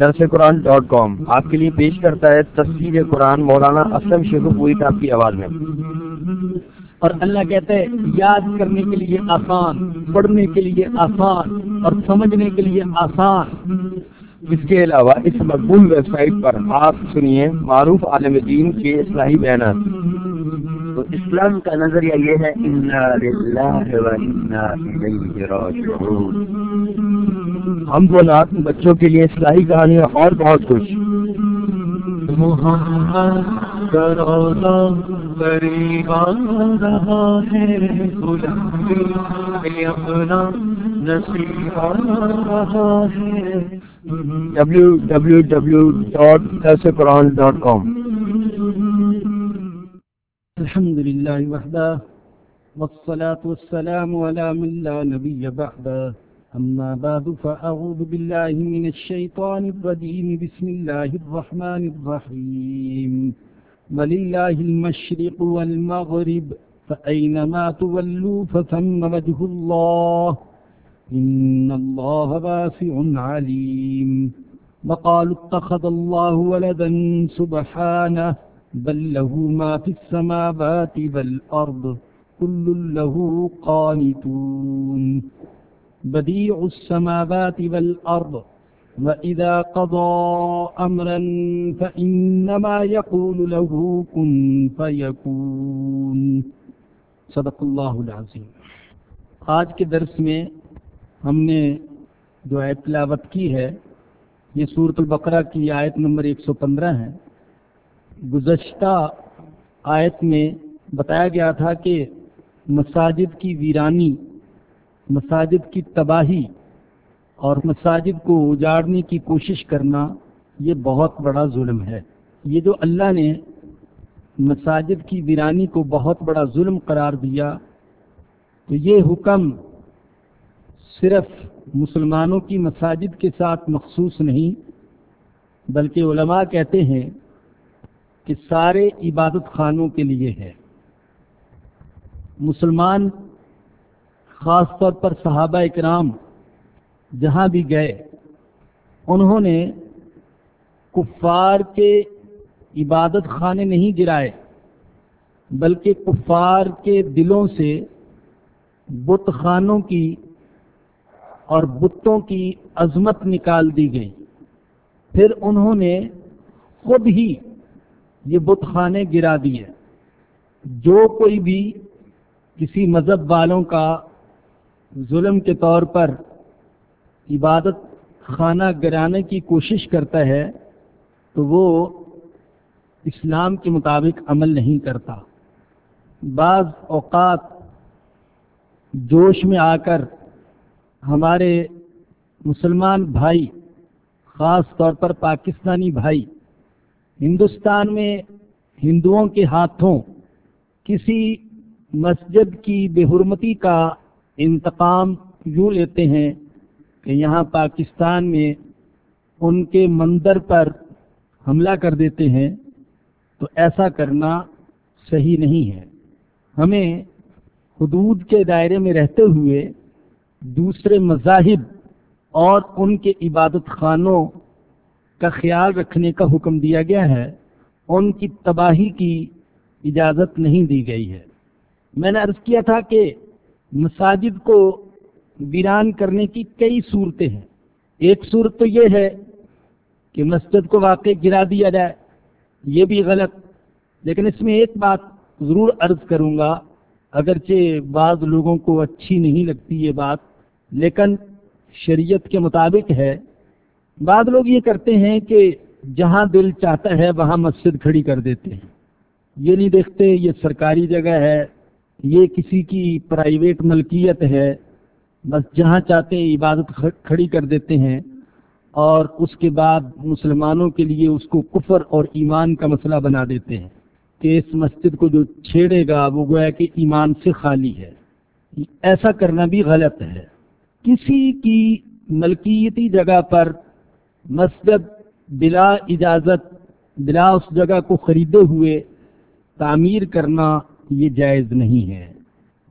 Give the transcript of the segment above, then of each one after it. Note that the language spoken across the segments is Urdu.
درس قرآن ڈاٹ کام آپ کے لیے پیش کرتا ہے تصویر قرآن مولانا اسلم شیخ پوری صاحب کی آواز میں۔ اور اللہ کہتا ہے یاد کرنے کے لیے آسان، پڑھنے کے لیے آسان اور سمجھنے کے لیے آسان۔ اس کے علاوہ اس مقبول ویب سائٹ پر آپ سنیے معروف عالم دین کے اصلاحی بیانات۔ تو اسلام کا نظریہ یہ ہے ہم کو نات بچوں کے لیے اصلاحی کہانیاں اور بہت کچھ۔ Muhammad W W W dot this Quran dot com الحمد لله وحده والصلاة والسلام على من لا نبي بعده أما بعد فأعوذ بالله من الشيطان الرجيم بسم الله الرحمن الرحيم ولله المشرق والمغرب فأينما تولوا فثم وجه الله إن الله واسع عليم وقالوا اتخذ الله ولدا سبحانه بل له ما في السماوات والأرض كل له قانتون بديع السماوات والأرض وإذا قضى أمرا فإنما يقول له كن فيكون صدق الله العظيم۔ آج کے درس میں ہم نے جو آیت تلاوت کی ہے، یہ سورت البقرہ کی آیت نمبر 115 ہے۔ گزشتہ آیت میں بتایا گیا تھا کہ مساجد کی ویرانی، مساجد کی تباہی اور مساجد کو اجاڑنے کی کوشش کرنا، یہ بہت بڑا ظلم ہے۔ یہ جو اللہ نے مساجد کی ویرانی کو بہت بڑا ظلم قرار دیا، تو یہ حکم صرف مسلمانوں کی مساجد کے ساتھ مخصوص نہیں، بلکہ علماء کہتے ہیں کہ سارے عبادت خانوں کے لیے ہے۔ مسلمان خاص طور پر صحابہ اکرام جہاں بھی گئے، انہوں نے کفار کے عبادت خانے نہیں گرائے، بلکہ کفار کے دلوں سے بت خانوں کی اور بتوں کی عظمت نکال دی گئی پھر انہوں نے خود ہی یہ بت خانے گرا دیے۔ جو کوئی بھی کسی مذہب والوں کا ظلم کے طور پر عبادت خانہ گرانے کی کوشش کرتا ہے، تو وہ اسلام کے مطابق عمل نہیں کرتا۔ بعض اوقات جوش میں آ کر ہمارے مسلمان بھائی، خاص طور پر پاکستانی بھائی، ہندوستان میں ہندوؤں کے ہاتھوں کسی مسجد کی بے حرمتی کا انتقام یوں لیتے ہیں کہ یہاں پاکستان میں ان کے مندر پر حملہ کر دیتے ہیں، تو ایسا کرنا صحیح نہیں ہے۔ ہمیں حدود کے دائرے میں رہتے ہوئے دوسرے مذاہب اور ان کے عبادت خانوں کا خیال رکھنے کا حکم دیا گیا ہے، ان کی تباہی کی اجازت نہیں دی گئی ہے۔ میں نے عرض کیا تھا کہ مساجد کو ویران کرنے کی کئی صورتیں ہیں۔ ایک صورت تو یہ ہے کہ مسجد کو واقع گرا دیا جائے، یہ بھی غلط۔ لیکن اس میں ایک بات ضرور عرض کروں گا، اگرچہ بعض لوگوں کو اچھی نہیں لگتی یہ بات لیکن شریعت کے مطابق ہے۔ بعض لوگ یہ کرتے ہیں کہ جہاں دل چاہتا ہے وہاں مسجد کھڑی کر دیتے ہیں۔ یہ نہیں دیکھتے یہ سرکاری جگہ ہے، یہ کسی کی پرائیویٹ ملکیت ہے۔ بس جہاں چاہتے ہیں عبادت کھڑی کر دیتے ہیں۔ اور اس کے بعد مسلمانوں کے لیے اس کو کفر اور ایمان کا مسئلہ بنا دیتے ہیں کہ اس مسجد کو جو چھیڑے گا وہ گویا کہ ایمان سے خالی ہے۔ ایسا کرنا بھی غلط ہے۔ کسی کی ملکیتی جگہ پر مسجد بلا اجازت، بلا اس جگہ کو خریدے ہوئے تعمیر کرنا یہ جائز نہیں ہے۔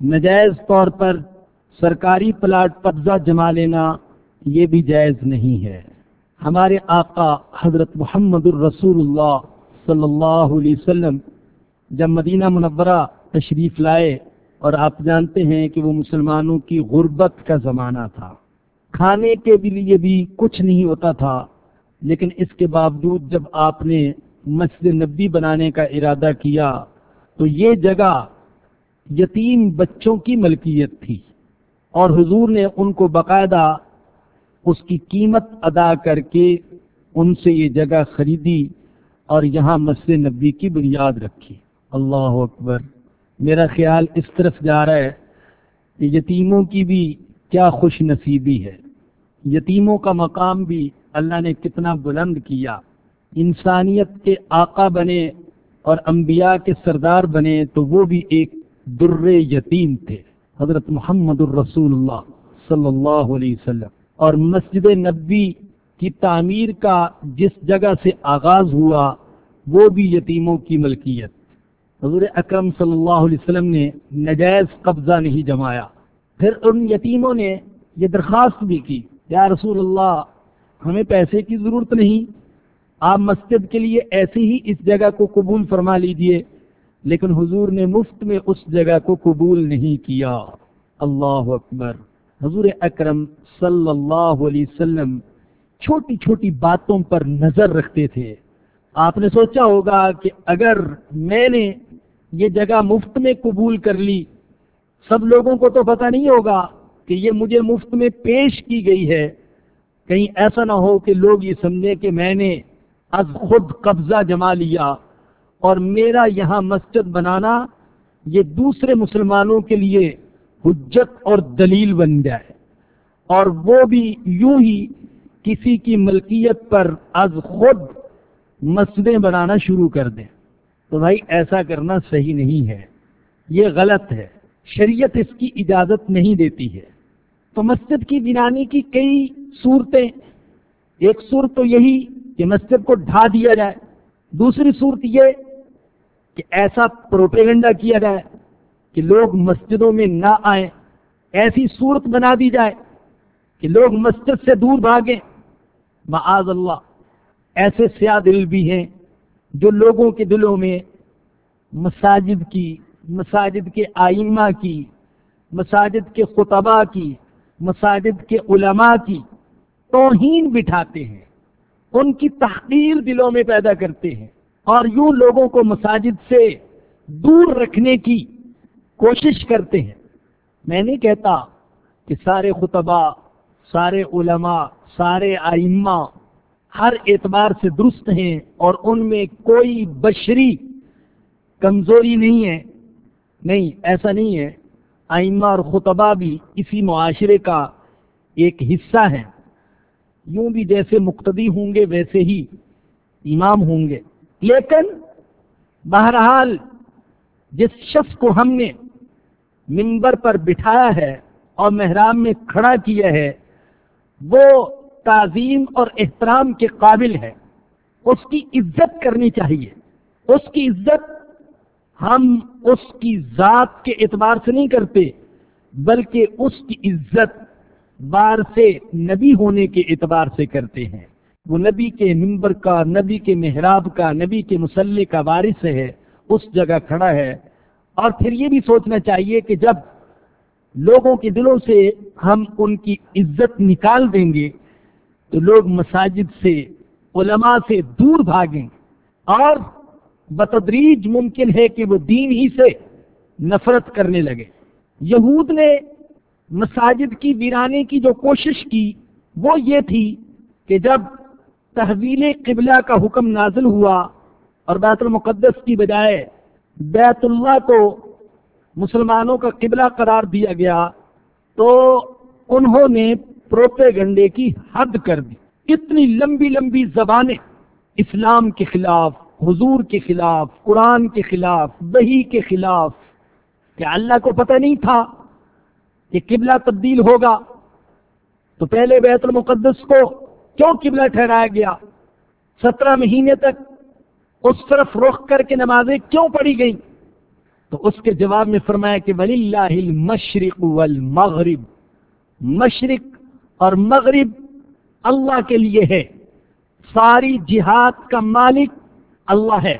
نجائز طور پر سرکاری پلاٹ قبضہ جما لینا یہ بھی جائز نہیں ہے۔ ہمارے آقا حضرت محمد الرسول اللہ صلی اللہ علیہ وسلم جب مدینہ منورہ تشریف لائے اور آپ جانتے ہیں کہ وہ مسلمانوں کی غربت کا زمانہ تھا۔ کھانے کے بھی لیے بھی کچھ نہیں ہوتا تھا، لیکن اس کے باوجود جب آپ نے مسجد نبی بنانے کا ارادہ کیا، تو یہ جگہ یتیم بچوں کی ملکیت تھی۔ اور حضور نے ان کو باقاعدہ اس کی قیمت ادا کر کے ان سے یہ جگہ خریدی اور یہاں مسجد نبی کی بنیاد رکھی۔ اللہ اکبر۔ میرا خیال اس طرف جا رہا ہے کہ یتیموں کی بھی کیا خوش نصیبی ہے۔ یتیموں کا مقام بھی اللہ نے کتنا بلند کیا۔ انسانیت کے آقا بنے اور انبیاء کے سردار بنے تو وہ بھی ایک در یتیم تھے۔ حضرت محمد الرسول اللہ صلی اللہ علیہ وسلم۔ اور مسجد نبی کی تعمیر کا جس جگہ سے آغاز ہوا وہ بھی یتیموں کی ملکیت۔ حضور اکرم صلی اللہ علیہ وسلم نے نجائز قبضہ نہیں جمایا۔ پھر ان یتیموں نے یہ درخواست بھی کی، یا رسول اللہ، ہمیں پیسے کی ضرورت نہیں، آپ مسجد کے لیے ایسے ہی اس جگہ کو قبول فرما لیجیے، لیکن حضور نے مفت میں اس جگہ کو قبول نہیں کیا۔ اللہ اکبر۔ حضور اکرم صلی اللہ علیہ وسلم چھوٹی چھوٹی باتوں پر نظر رکھتے تھے۔ آپ نے سوچا ہوگا کہ اگر میں نے یہ جگہ مفت میں قبول کر لی۔ سب لوگوں کو تو پتہ نہیں ہوگا کہ یہ مجھے مفت میں پیش کی گئی ہے۔ کہیں ایسا نہ ہو کہ لوگ یہ سمجھے کہ میں نے از خود قبضہ جما لیا اور میرا یہاں مسجد بنانا یہ دوسرے مسلمانوں کے لیے حجت اور دلیل بن جائے۔ اور وہ بھی یوں ہی کسی کی ملکیت پر از خود مسجدیں بنانا شروع کر دیں۔ تو بھائی ایسا کرنا صحیح نہیں ہے۔ یہ غلط ہے۔ شریعت اس کی اجازت نہیں دیتی ہے۔ تو مسجد کی بنانے کی کئی صورتیں۔ ایک صورت تو یہی کہ مسجد کو ڈھا دیا جائے۔ دوسری صورت یہ کہ ایسا پروپیگنڈا کیا جائے کہ لوگ مسجدوں میں نہ آئیں۔ ایسی صورت بنا دی جائے کہ لوگ مسجد سے دور بھاگیں۔ معاذ اللہ، ایسے سیاہ دل بھی ہیں۔ جو لوگوں کے دلوں میں مساجد کی، مساجد کے آئمہ کی، مساجد کے خطبہ کی، مساجد کے علماء کی توہین بٹھاتے ہیں، ان کی تحقیر دلوں میں پیدا کرتے ہیں اور یوں لوگوں کو مساجد سے دور رکھنے کی کوشش کرتے ہیں۔ میں نہیں کہتا کہ سارے خطبہ سارے علماء، سارے آئمہ ہر اعتبار سے درست ہیں اور ان میں کوئی بشری کمزوری نہیں ہے۔ نہیں، ایسا نہیں ہے۔ آئمہ اور خطبہ بھی اسی معاشرے کا ایک حصہ ہے یوں بھی جیسے مقتدی ہوں گے، ویسے ہی امام ہوں گے۔ لیکن بہرحال جس شخص کو ہم نے ممبر پر بٹھایا ہے اور محرام میں کھڑا کیا ہے، وہ تعظیم اور احترام کے قابل ہے اس کی عزت کرنی چاہیے۔ اس کی عزت ہم اس کی ذات کے اعتبار سے نہیں کرتے، بلکہ اس کی عزت بار سے نبی ہونے کے اعتبار سے کرتے ہیں۔ وہ نبی کے ممبر کا، نبی کے محراب کا، نبی کے مسلح کا وارث ہے، اس جگہ کھڑا ہے۔ اور پھر یہ بھی سوچنا چاہیے کہ جب لوگوں کے دلوں سے ہم ان کی عزت نکال دیں گے تو لوگ مساجد سے، علماء سے دور بھاگیں۔ اور بتدریج ممکن ہے کہ وہ دین ہی سے نفرت کرنے لگے۔ یہود نے مساجد کی ویرانے کی جو کوشش کی، وہ یہ تھی کہ جب تحویل قبلہ کا حکم نازل ہوا اور بیت المقدس کی بجائے بیت اللہ کو مسلمانوں کا قبلہ قرار دیا گیا، تو انہوں نے پروپیگنڈے کی حد کر دی۔ اتنی لمبی لمبی زبانیں اسلام کے خلاف، حضور کے خلاف، قرآن کے خلاف وہی کے خلاف کیا اللہ کو پتہ نہیں تھا کہ قبلہ تبدیل ہوگا۔ تو پہلے بیت المقدس کو کیوں قبلہ ٹھہرایا گیا؟ سترہ مہینے تک اس طرف رخ کر کے نمازیں کیوں پڑھی گئیں؟ تو اس کے جواب میں فرمایا کہ ولی اللہ مشرق والمغرب۔ مشرق اور مغرب اللہ کے لیے ہے۔ ساری جہاد کا مالک اللہ ہے۔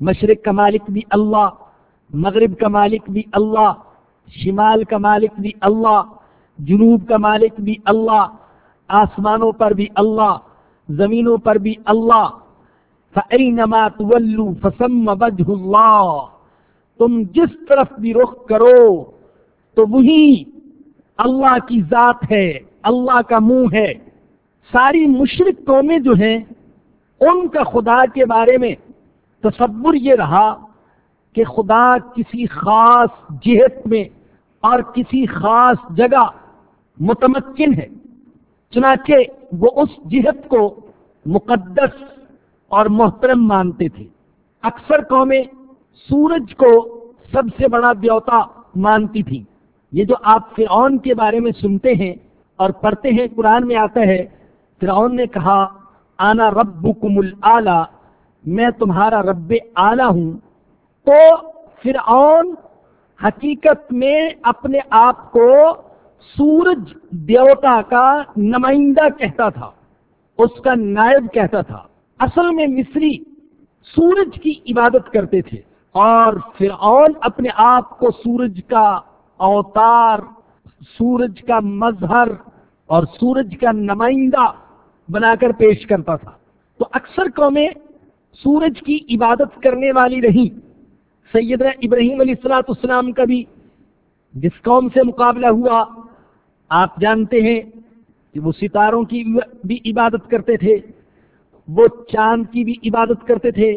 مشرق کا مالک بھی اللہ، مغرب کا مالک بھی اللہ، شمال کا مالک بھی اللہ، جنوب کا مالک بھی اللہ، آسمانوں پر بھی اللہ، زمینوں پر بھی اللہ۔ فَأَيْنَمَا تُوَلُّوا فَسَمَّ وَجْهُ اللَّهِ۔ تم جس طرف بھی رخ کرو، تو وہی اللہ کی ذات ہے۔ اللہ کا منہ ہے۔ ساری مشرق قومیں جو ہیں، ان کا خدا کے بارے میں تصور یہ رہا کہ خدا کسی خاص جہت میں اور کسی خاص جگہ متمکن ہے۔ چنانچہ وہ اس جہت کو مقدس اور محترم مانتے تھے۔ اکثر قومیں سورج کو سب سے بڑا دیوتا مانتی تھی یہ جو آپ فرعون کے بارے میں سنتے ہیں اور پڑھتے ہیں قرآن میں آتا ہے، فرعون نے کہا، آنا رب کم میں تمہارا رب اعلی ہوں۔ تو فرعون حقیقت میں اپنے آپ کو سورج دیوتا کا نمائندہ کہتا تھا، اس کا نائب کہتا تھا۔ اصل میں مصری سورج کی عبادت کرتے تھے اور فرعون اپنے آپ کو سورج کا اوتار سورج کا مظہر اور سورج کا نمائندہ بنا کر پیش کرتا تھا۔ تو اکثر قومیں سورج کی عبادت کرنے والی رہی سیدنا ابراہیم علیہ السلاۃ السلام کا بھی جس قوم سے مقابلہ ہوا، آپ جانتے ہیں کہ وہ ستاروں کی بھی عبادت کرتے تھے، وہ چاند کی بھی عبادت کرتے تھے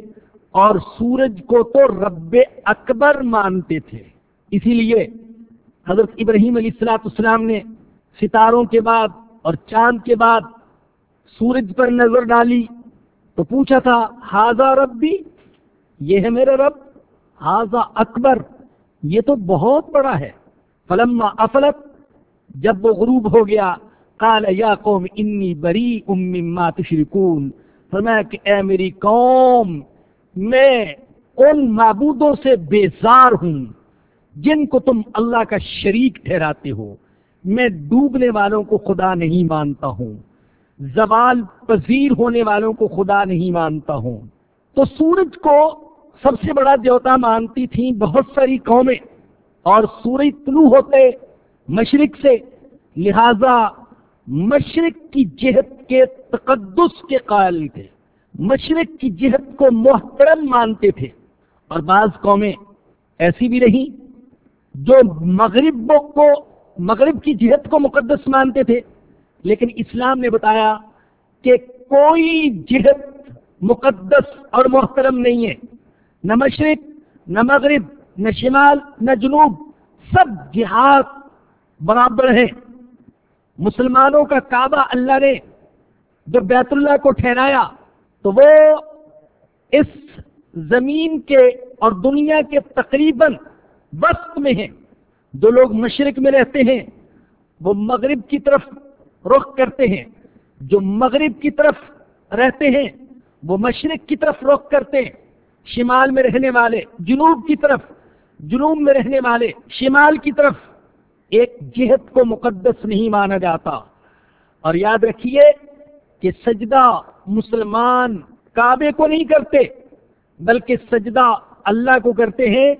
اور سورج کو تو رب اکبر مانتے تھے۔ اسی لیے حضرت ابراہیم علیہ السلاط اسلام نے ستاروں کے بعد اور چاند کے بعد سورج پر نظر ڈالی تو پوچھا تھا ہاضا ربی؟ یہ ہے میرا رب. ہاضا اکبر؟ یہ تو بہت بڑا ہے۔ فلما افلت؟ جب وہ غروب ہو گیا۔ کال یا قوم انی بری اما تشرکون۔ فرمایا کہ اے میری قوم، میں ان معبودوں سے بیزار ہوں۔ جن کو تم اللہ کا شریک ٹھہراتے ہو، میں ڈوبنے والوں کو خدا نہیں مانتا ہوں۔ زوال پذیر ہونے والوں کو خدا نہیں مانتا ہوں۔ تو سورج کو سب سے بڑا دیوتا مانتی تھیں بہت ساری قومیں۔ اور سورج طلوع ہوتے مشرق سے، لہذا مشرق کی جہت کے تقدس کے قائل تھے۔ مشرق کی جہت کو محترم مانتے تھے۔ اور بعض قومیں ایسی بھی رہی جو مغرب کو مغرب کی جہت کو مقدس مانتے تھے، لیکن اسلام نے بتایا کہ کوئی جہت مقدس اور محترم نہیں ہے۔ نہ مشرق، نہ مغرب، نہ شمال، نہ جنوب، سب جہاد برابر ہیں۔ مسلمانوں کا کعبہ اللہ نے جو بیت اللہ کو ٹھہرایا، تو وہ اس زمین کے اور دنیا کے تقریباً وسط میں ہیں۔ جو لوگ مشرق میں رہتے ہیں، وہ مغرب کی طرف رخ کرتے ہیں۔ جو مغرب کی طرف رہتے ہیں، وہ مشرق کی طرف رخ کرتے ہیں۔ شمال میں رہنے والے، جنوب کی طرف، جنوب میں رہنے والے، شمال کی طرف ایک جہت کو مقدس نہیں مانا جاتا۔ اور یاد رکھیے کہ سجدہ مسلمان کعبے کو نہیں کرتے، بلکہ سجدہ اللہ کو کرتے ہیں۔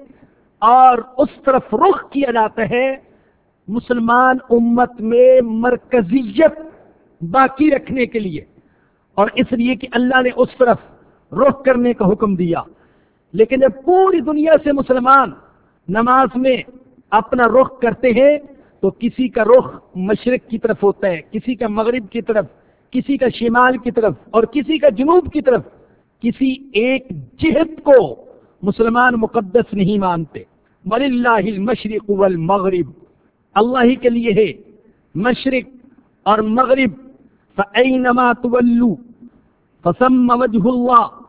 اور اس طرف رخ کیا جاتا ہے مسلمان امت میں مرکزیت باقی رکھنے کے لیے۔ اور اس لیے کہ اللہ نے اس طرف رخ کرنے کا حکم دیا۔ لیکن جب پوری دنیا سے مسلمان نماز میں اپنا رخ کرتے ہیں، تو کسی کا رخ مشرق کی طرف ہوتا ہے، کسی کا مغرب کی طرف، کسی کا شمال کی طرف، اور کسی کا جنوب کی طرف۔ کسی ایک جہت کو مسلمان مقدس نہیں مانتے۔ ولی اللہ مشرق والمغرب۔ اللہ ہی کے لیے ہے مشرق اور مغرب۔ فَأَيْنَمَا تُوَلُّوا؟ فَسَمَّ وَجْهُ اللَّهِ۔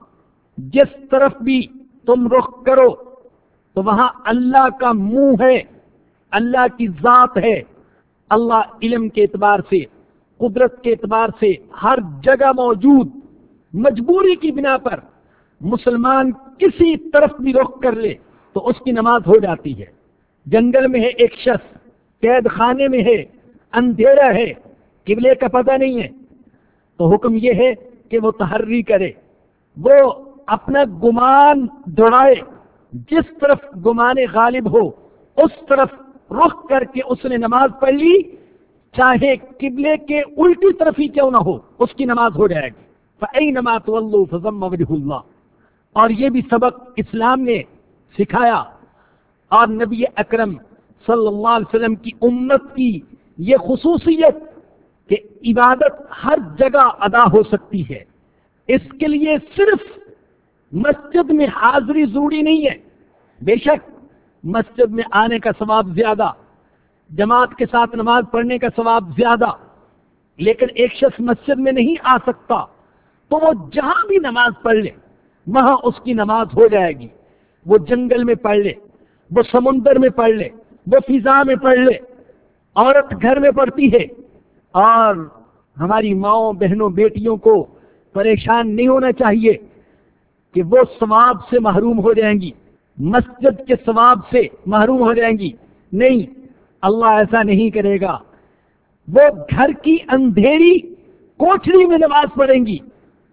جس طرف بھی تم رخ کرو، تو وہاں اللہ کا منہ ہے، اللہ کی ذات ہے۔ اللہ علم کے اعتبار سے، قدرت کے اعتبار سے ہر جگہ موجود، مجبوری کی بنا پر مسلمان کسی طرف بھی رخ کر لے۔ تو اس کی نماز ہو جاتی ہے۔ جنگل میں ہے ایک شخص، قید خانے میں ہے، اندھیرا ہے، قبلے کا پتہ نہیں ہے۔ تو حکم یہ ہے کہ وہ تحری کرے۔ وہ اپنا گمان دوڑائے۔ جس طرف گمان غالب ہو، اس طرف رخ کر کے اس نے نماز پڑھ لی۔ چاہے قبلے کے الٹی طرف ہی کیوں نہ ہو، اس کی نماز ہو جائے گی۔ فعی نماز فضم اللہ اور یہ بھی سبق اسلام نے سکھایا۔ اور نبی اکرم صلی اللہ علیہ وسلم کی امت کی یہ خصوصیت کہ عبادت ہر جگہ ادا ہو سکتی ہے۔ اس کے لیے صرف مسجد میں حاضری ضروری نہیں ہے۔ بے شک مسجد میں آنے کا ثواب زیادہ، جماعت کے ساتھ نماز پڑھنے کا ثواب زیادہ، لیکن ایک شخص مسجد میں نہیں آ سکتا تو وہ جہاں بھی نماز پڑھ لے، وہاں اس کی نماز ہو جائے گی۔ وہ جنگل میں پڑھ لے، وہ سمندر میں پڑھ لے، وہ فضا میں پڑھ لے، عورت گھر میں پڑھتی ہے۔ اور ہماری ماؤں، بہنوں، بیٹیوں کو پریشان نہیں ہونا چاہیے کہ وہ ثواب سے محروم ہو جائیں گی، مسجد کے ثواب سے محروم ہو جائیں گی۔ نہیں، اللہ ایسا نہیں کرے گا۔ وہ گھر کی اندھیری کوٹری میں نماز پڑھیں گی۔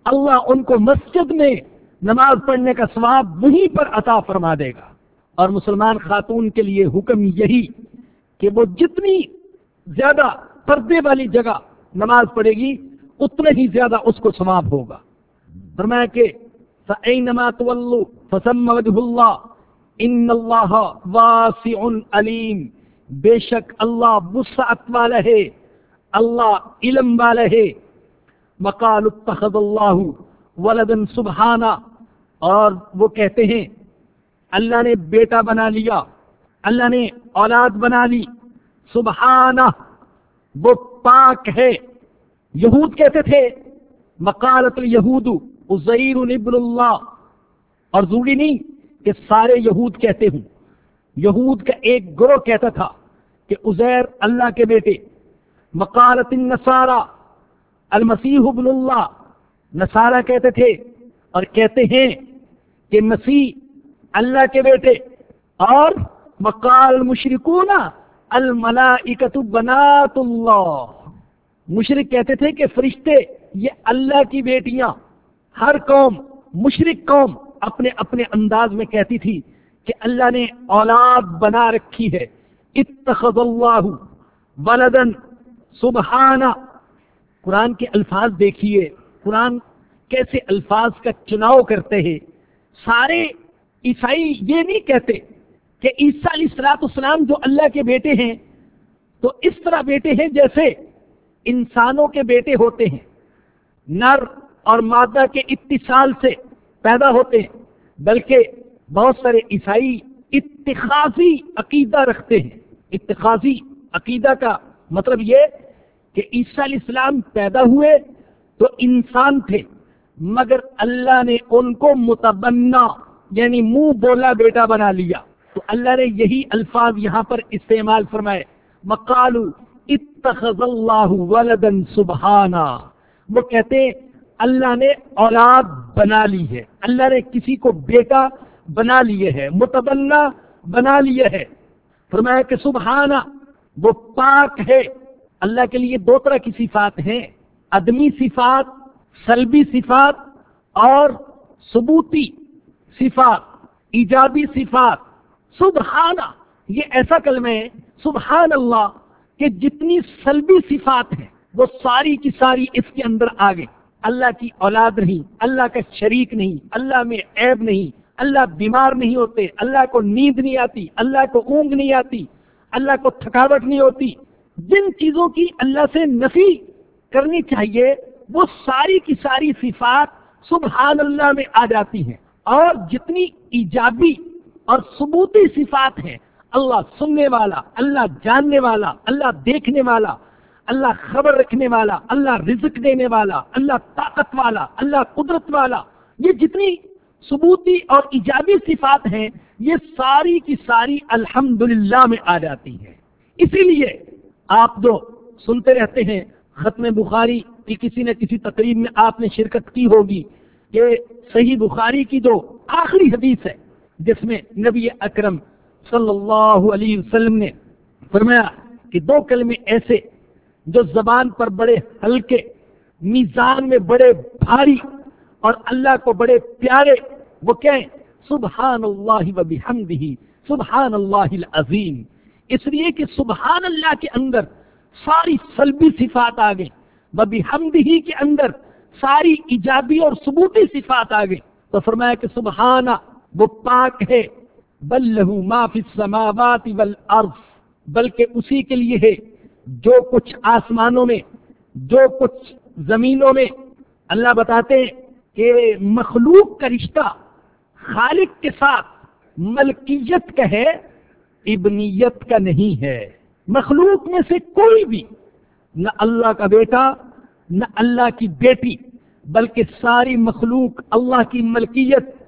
اللہ ان کو مسجد میں نماز پڑھنے کا ثواب وہیں پر عطا فرما دے گا۔ اور مسلمان خاتون کے لیے حکم یہی کہ وہ جتنی زیادہ پردے والی جگہ نماز پڑھے گی، اتنا ہی زیادہ اس کو ثواب ہوگا۔ فرمایا کہ اللہ ان اللہ واسع علیم بے شک اللہ وسعت والا ہے، اللہ علم والا ہے۔ مقال اتخذ اللہ ولدن سبحانہ اور وہ کہتے ہیں، اللہ نے بیٹا بنا لیا، اللہ نے اولاد بنا لی۔ سبحانہ، وہ پاک ہے۔ یہود کہتے تھے؟ مقالت یہود ازیر ابن اللہ۔ اور ضروری نہیں کہ سارے یہود کہتے ہوں۔ یہود کا ایک گروہ کہتا تھا کہ ازیر اللہ کے بیٹے۔ مقالت النصارہ، المسیح ابن اللہ۔ نصارہ کہتے تھے اور کہتے ہیں کہ مسیح اللہ کے بیٹے اور مقال مشرقون الملائکت بنات اللہ۔ مشرق کہتے تھے کہ فرشتے یہ اللہ کی بیٹیاں، ہر قوم مشرق قوم اپنے اپنے انداز میں کہتی تھی کہ اللہ نے اولاد بنا رکھی ہے۔ اتخذ اللہ ولدن سبحانہ۔ قرآن کے الفاظ دیکھیے۔ قرآن کیسے الفاظ کا چناؤ کرتے ہیں۔ سارے عیسائی یہ نہیں کہتے کہ عیسیٰ علیہ السلاط اسلام جو اللہ کے بیٹے ہیں، تو اس طرح بیٹے ہیں جیسے انسانوں کے بیٹے ہوتے ہیں۔ نر اور مادہ کے اتصال سے پیدا ہوتے ہیں، بلکہ بہت سارے عیسائی اتخاذی عقیدہ رکھتے ہیں۔ اتخاذی عقیدہ کا مطلب یہ کہ عیسیٰ علیہ السلام پیدا ہوئے تو انسان تھے۔ مگر اللہ نے ان کو متبنا یعنی منہ بولا بیٹا بنا لیا۔ تو اللہ نے یہی الفاظ یہاں پر استعمال فرمائے۔ مکالو اتخذ اللہ ولدن سبحانہ۔ وہ کہتے اللہ نے اولاد بنا لی ہے۔ اللہ نے کسی کو بیٹا بنا لیے ہے متبنا بنا لیے ہے۔ فرمایا کہ سبحانہ، وہ پاک ہے۔ اللہ کے لیے دو طرح کی صفات ہیں۔ ادمی صفات سلبی صفات اور ثبوتی صفات، ایجابی صفات۔ سبحانہ، یہ ایسا کلمہ ہے سبحان اللہ کہ جتنی سلبی صفات ہیں، وہ ساری کی ساری اس کے اندر آگے۔ اللہ کی اولاد نہیں، اللہ کا شریک نہیں، اللہ میں عیب نہیں، اللہ بیمار نہیں ہوتے، اللہ کو نیند نہیں آتی، اللہ کو اونگ نہیں آتی، اللہ کو تھکاوٹ نہیں ہوتی۔ جن چیزوں کی اللہ سے نفی کرنی چاہیے وہ ساری کی ساری صفات سبحان اللہ میں آ جاتی ہیں۔ اور جتنی ایجابی اور ثبوتی صفات ہیں، اللہ سننے والا، اللہ جاننے والا، اللہ دیکھنے والا، اللہ خبر رکھنے والا، اللہ رزق دینے والا، اللہ طاقت والا، اللہ قدرت والا، یہ جتنی ثبوتی اور ایجابی صفات ہیں، یہ ساری کی ساری الحمد میں آ جاتی ہیں۔ اسی لیے آپ جو سنتے رہتے ہیں، ختم بخاری کی کسی نہ کسی تقریب میں آپ نے شرکت کی ہوگی۔ کہ صحیح بخاری کی جو آخری حدیث ہے، جس میں نبی اکرم صلی اللہ علیہ وسلم نے فرمایا کہ دو کلمے ایسے جو زبان پر بڑے ہلکے، میزان میں بڑے بھاری اور اللہ کو بڑے پیارے، وہ کہیں سبحان اللہ و بحمدہ سبحان اللہ العظیم۔ اس لیے کہ سبحان اللہ کے اندر ساری سلبی صفات آ گئی و بحمدہ کے اندر ساری ایجابی اور ثبوتی صفات آ گئی تو فرمایا کہ سبحانہ وہ پاک ہے۔ بل لہو ما فی السماوات والارض، بلکہ اسی کے لیے ہے۔ جو کچھ آسمانوں میں، جو کچھ زمینوں میں، اللہ بتاتے ہیں کہ مخلوق کا رشتہ خالق کے ساتھ ملکیت کا ہے، ابنیت کا نہیں ہے۔ مخلوق میں سے کوئی بھی نہ اللہ کا بیٹا، نہ اللہ کی بیٹی، بلکہ ساری مخلوق اللہ کی ملکیت۔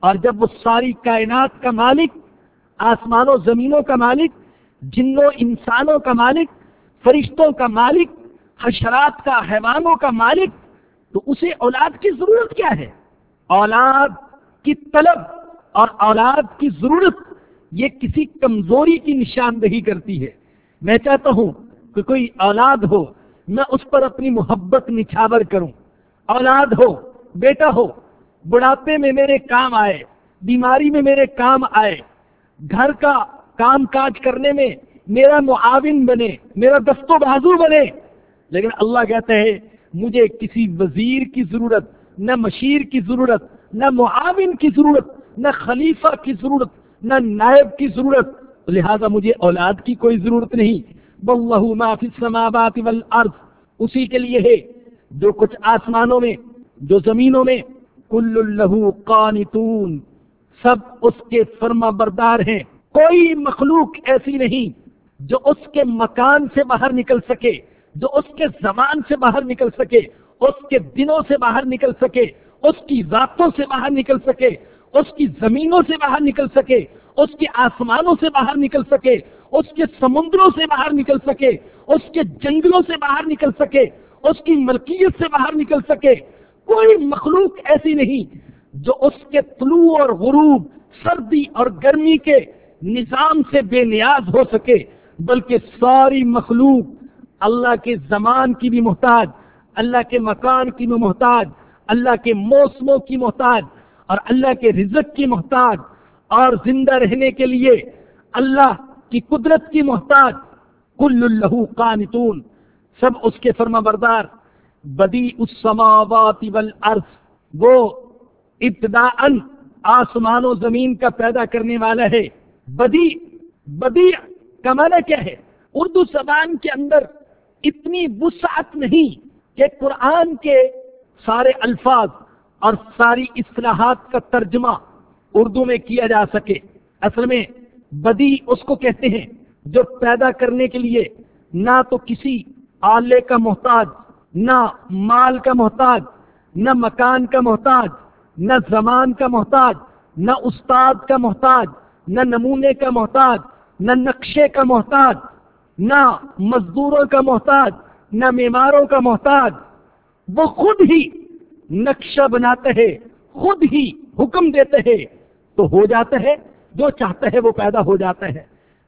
اور جب وہ ساری کائنات کا مالک آسمان و زمینوں کا مالک، جنوں، انسانوں کا مالک، فرشتوں کا مالک، حشرات کا، حیوانوں کا مالک، تو اسے اولاد کی ضرورت کیا ہے؟ اولاد کی طلب اور اولاد کی ضرورت، یہ کسی کمزوری کی نشاندہی کرتی ہے۔ میں چاہتا ہوں کہ کوئی اولاد ہو، میں اس پر اپنی محبت نچھاور کروں۔ اولاد ہو، بیٹا ہو، بڑھاپے میں میرے کام آئے، بیماری میں میرے کام آئے، گھر کا کام کاج کرنے میں میرا معاون بنے، میرا دست و بازو بنے۔ لیکن اللہ کہتا ہے، مجھے کسی وزیر کی ضرورت، نہ مشیر کی ضرورت، نہ معاون کی ضرورت، نہ خلیفہ کی ضرورت، نہ نائب کی ضرورت۔ لہذا مجھے اولاد کی کوئی ضرورت نہیں۔ واللہ ما فی السماوات والارض، اسی کے لیے ہے جو کچھ آسمانوں میں، جو زمینوں میں، کل لہو قانتون، سب اس کے فرما بردار ہیں۔ کوئی مخلوق ایسی نہیں جو اس کے مکان سے باہر نکل سکے، جو اس کے زمان سے باہر نکل سکے، اس کے دنوں سے باہر نکل سکے، اس کی ذاتوں سے باہر نکل سکے، اس کی زمینوں سے باہر نکل سکے، اس کے آسمانوں سے باہر نکل سکے اس کے سمندروں سے باہر نکل سکے، اس کے جنگلوں سے باہر نکل سکے، اس کی ملکیت سے باہر نکل سکے۔ کوئی مخلوق ایسی نہیں جو اس کے طلوع اور غروب، سردی اور گرمی کے نظام سے بے نیاز ہو سکے، بلکہ ساری مخلوق اللہ کے زمان کی بھی محتاج، اللہ کے مکان کی بھی محتاج، اللہ کے موسموں کی محتاج اور اللہ کے رزق کی محتاج اور زندہ رہنے کے لیے اللہ کی قدرت کی محتاج، کل اللہ قانتون، سب اس کے فرما بردار بدی السماوات والارض، وہ ابتدا آسمان و زمین کا پیدا کرنے والا ہے۔ بدی بدی کا معنی کیا ہے؟ اردو زبان کے اندر اتنی وسعت نہیں کہ قرآن کے سارے الفاظ اور ساری اصلاحات کا ترجمہ اردو میں کیا جا سکے۔ اصل میں بدی اس کو کہتے ہیں جو پیدا کرنے کے لیے نہ تو کسی آلے کا محتاج، نہ مال کا محتاج، نہ مکان کا محتاج، نہ زمان کا محتاج، نہ استاد کا محتاج، نہ نمونے کا محتاج، نہ نقشے کا محتاج، نہ مزدوروں کا محتاج، نہ معماروں کا محتاج۔ وہ خود ہی نقشہ بناتے ہیں، خود ہی حکم دیتے ہیں، تو ہو جاتا ہے جو چاہتا ہے وہ پیدا ہو جاتا ہے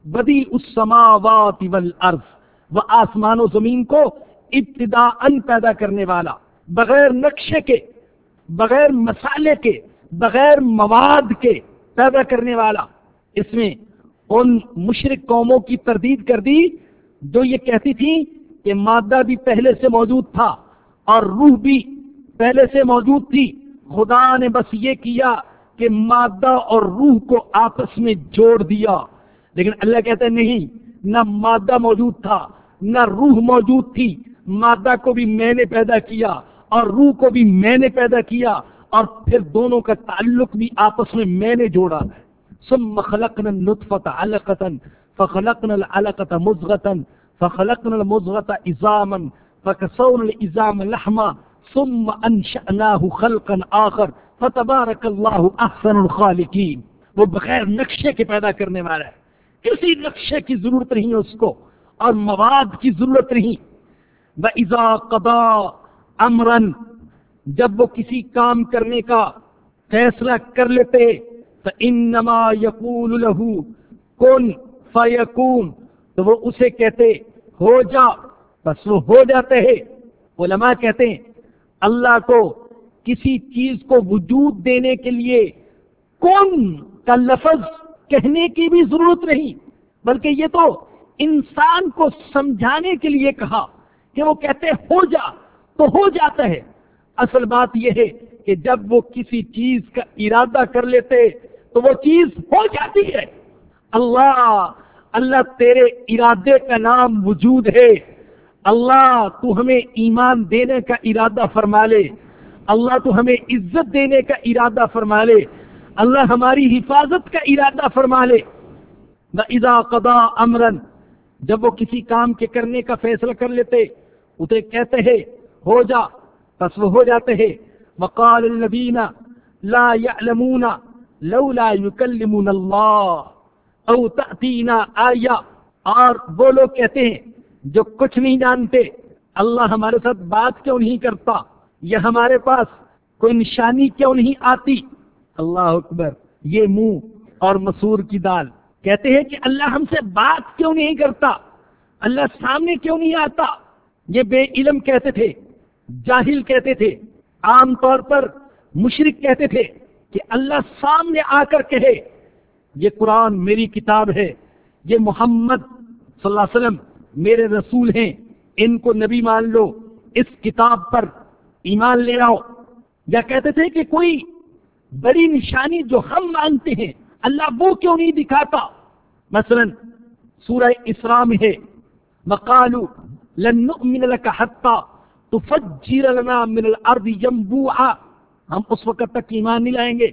بدی اس سماوات والارض، وہ آسمان و زمین کو ابتدا ان پیدا کرنے والا، بغیر نقشے کے، بغیر مسالے کے، بغیر مواد کے پیدا کرنے والا۔ اس میں ان مشرق قوموں کی تردید کر دی، جو یہ کہتی تھی کہ مادہ بھی پہلے سے موجود تھا اور روح بھی پہلے سے موجود تھی۔ خدا نے بس یہ کیا کہ مادہ اور روح کو آپس میں جوڑ دیا۔ لیکن اللہ کہتے ہیں نہیں، نہ مادہ موجود تھا، نہ روح موجود تھی۔ مادہ کو بھی میں نے پیدا کیا اور روح کو بھی میں نے پیدا کیا اور پھر دونوں کا تعلق بھی آپس میں میں نے جوڑا۔ ہے ثم خلقنا النطفة علقة، فخلقنا العلقة مزغة فخلقنا المزغة عظاما، فكسونا العظام لحما، ثم انشأناه خلقا آخر۔ فتبارك الله احسن الخالقين وہ بغیر نقشے کے پیدا کرنے والا ہے۔ کسی نقشے کی ضرورت نہیں اس کو، اور مواد کی ضرورت نہیں۔ وَإِذَا قَضَى أَمْرًا، جب وہ کسی کام کرنے کا فیصلہ کر لیتے، فَإِنَّمَا يَقُولُ لَهُ کن فیکون تو وہ اسے کہتے، ہو جا۔ بس وہ ہو جاتے ہیں۔ علماء کہتے ہیں، اللہ کو کسی چیز کو وجود دینے کے لیے کن کا لفظ کہنے کی بھی ضرورت نہیں، بلکہ یہ تو انسان کو سمجھانے کے لیے کہا کہ وہ کہتے ہو جا، تو ہو جاتا ہے۔ اصل بات یہ ہے کہ جب وہ کسی چیز کا ارادہ کر لیتے تو وہ چیز ہو جاتی ہے۔ اللہ اللہ تیرے ارادے کا نام وجود ہے۔ اللہ تو ہمیں ایمان دینے کا ارادہ فرما لے۔ اللہ تو ہمیں عزت دینے کا ارادہ فرما لے۔ اللہ ہماری حفاظت کا ارادہ فرما لے۔ نہ ادا قدا امرن، جب وہ کسی کام کے کرنے کا فیصلہ کر لیتے، اسے کہتے ہیں، ہو جا۔ بس وہ ہو جاتے ہیں۔ وقال الذین لا يعلمون لولا يكلمون اللہ او تأتینا آیا اور وہ لوگ کہتے ہیں، جو کچھ نہیں جانتے، اللہ ہمارے ساتھ بات کیوں نہیں کرتا؟ یا ہمارے پاس کوئی نشانی کیوں نہیں آتی؟ اللہ اکبر، یہ منہ اور مسور کی دال۔ کہتے ہیں کہ اللہ ہم سے بات کیوں نہیں کرتا؟ اللہ سامنے کیوں نہیں آتا؟ یہ بے علم کہتے تھے، جاہل کہتے تھے۔ عام طور پر مشرق کہتے تھے کہ اللہ سامنے آ کر کہے، یہ قرآن میری کتاب ہے، یہ محمد صلی اللہ علیہ وسلم میرے رسول ہیں، ان کو نبی مان لو، اس کتاب پر ایمان لے آؤ۔ یا کہتے تھے کہ کوئی بڑی نشانی جو ہم مانتے ہیں، اللہ وہ کیوں نہیں دکھاتا؟ مثلا سورہ اسراء میں ہے، مقالو، لن نؤمن لك حتى تفجر لنا من الارض ينبوعا ہم اس وقت تک ایمان نہیں لائیں گے،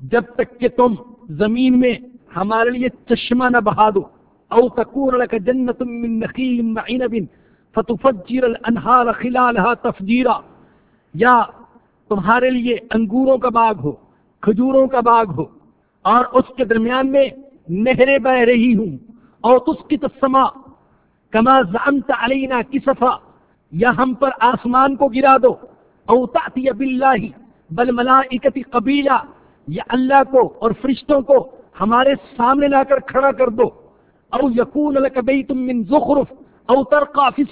جب تک کہ تم زمین میں ہمارے لیے چشمہ نہ بہا دو۔ او تکون لك جنت من نخیل معنب فتفجر الانہار خلالها تفجیرا۔ یا تمہارے لیے انگوروں کا باغ ہو، کھجوروں کا باغ ہو، اور اس کے درمیان میں نہریں بہ رہی ہوں، اور اس کی تسما کما زعمت علینا کسفا، یا ہم پر آسمان کو گرا دو، او تأتی باللہ، بل ملائکتی قبیلہ، یا اللہ کو اور فرشتوں کو ہمارے سامنے لا کر کھڑا کر دو، او یکون لک من زخرف، او ترقا فی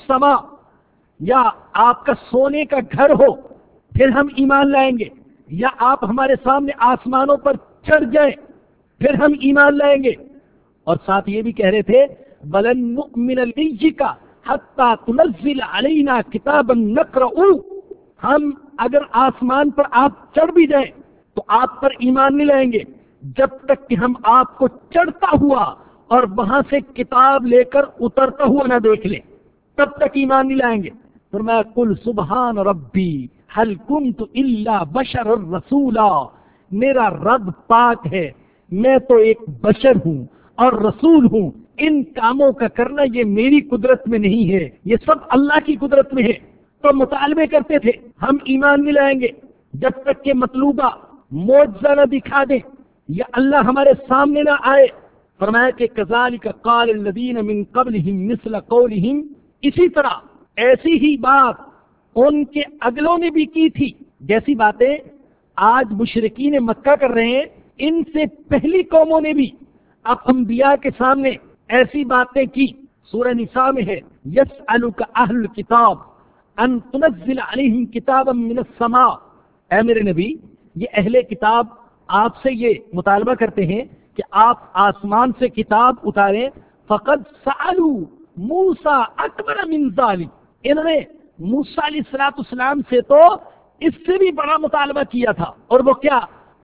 یا آپ کا سونے کا گھر ہو پھر ہم ایمان لائیں گے یا آپ ہمارے سامنے آسمانوں پر چڑھ جائیں، پھر ہم ایمان لائیں گے۔ اور ساتھ یہ بھی کہہ رہے تھے، بلن نؤمن کا حتی تنزل علینا کتابا نقرؤ ہم اگر آسمان پر آپ چڑھ بھی جائیں تو آپ پر ایمان نہیں لائیں گے۔ جب تک کہ ہم آپ کو چڑھتا ہوا اور وہاں سے کتاب لے کر اترتا ہوا نہ دیکھ لیں، تب تک ایمان نہیں لائیں گے۔ فرمایا کل سبحان ربی حل کنت الا بشر رسولا میرا رب پاک ہے، میں تو ایک بشر ہوں اور رسول ہوں۔ ان کاموں کا کرنا یہ میری قدرت میں نہیں ہے، یہ سب اللہ کی قدرت میں ہے۔ تو مطالبے کرتے تھے، ہم ایمان نہیں لائیں گے۔ جب تک کہ مطلوبہ معجزہ نہ دکھا دیں یا اللہ ہمارے سامنے نہ آئے۔ فرمایا کہ کزال کا قال الذین من قبلہم مثل قولہم۔ اسی طرح ایسی ہی بات ان کے اگلوں نے بھی کی تھی۔ جیسی باتیں آج مشرقین مکہ کر رہے ہیں، ان سے پہلی قوموں نے بھی اب انبیاء کے سامنے ایسی باتیں کی۔ سورہ نساء میں ہے یس اہل کتاب ان تنزل علیہم کتابا من السماء۔ اے میرے نبی، یہ اہل کتاب آپ سے یہ مطالبہ کرتے ہیں کہ آپ آسمان سے کتاب اتاریں۔ فقط سالو موسا اکبر من ذالک۔ انہوں نے موسا علیہ السلاط اسلام سے تو اس سے بھی بڑا مطالبہ کیا تھا اور وہ کیا؟